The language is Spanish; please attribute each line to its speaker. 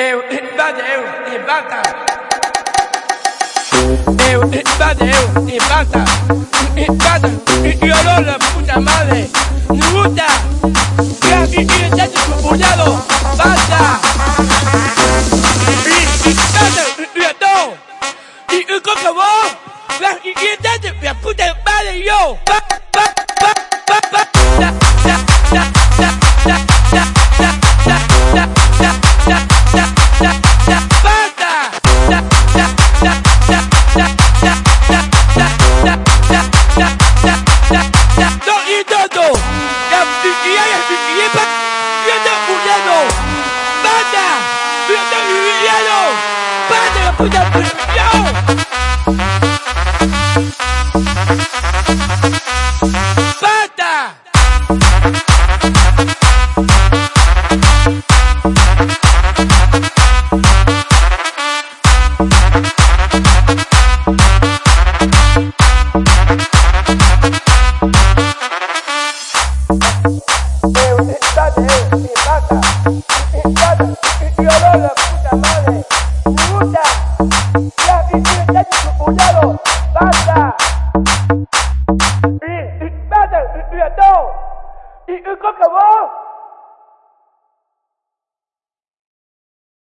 Speaker 1: Eu, eh, invade eu, eh, invata. Eu, eh, invade eu, invata. Invata. Y olor la puta madre. Me gusta. Grafi este y echate tu puñado. Basta. Y invata. Y a todo. Y un coco vos. Grafi y echate tu puta madre yo. Basta. Türkiye ya Türkiye bak Yada huyano Bada Yada huyano Bada la puta puta ¡Y, y! ¡Y, y